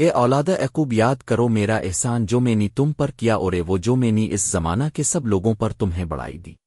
اے اولاد عقوب یاد کرو میرا احسان جو میں نے تم پر کیا اور وہ جو میں نے اس زمانہ کے سب لوگوں پر تمہیں بڑھائی دی۔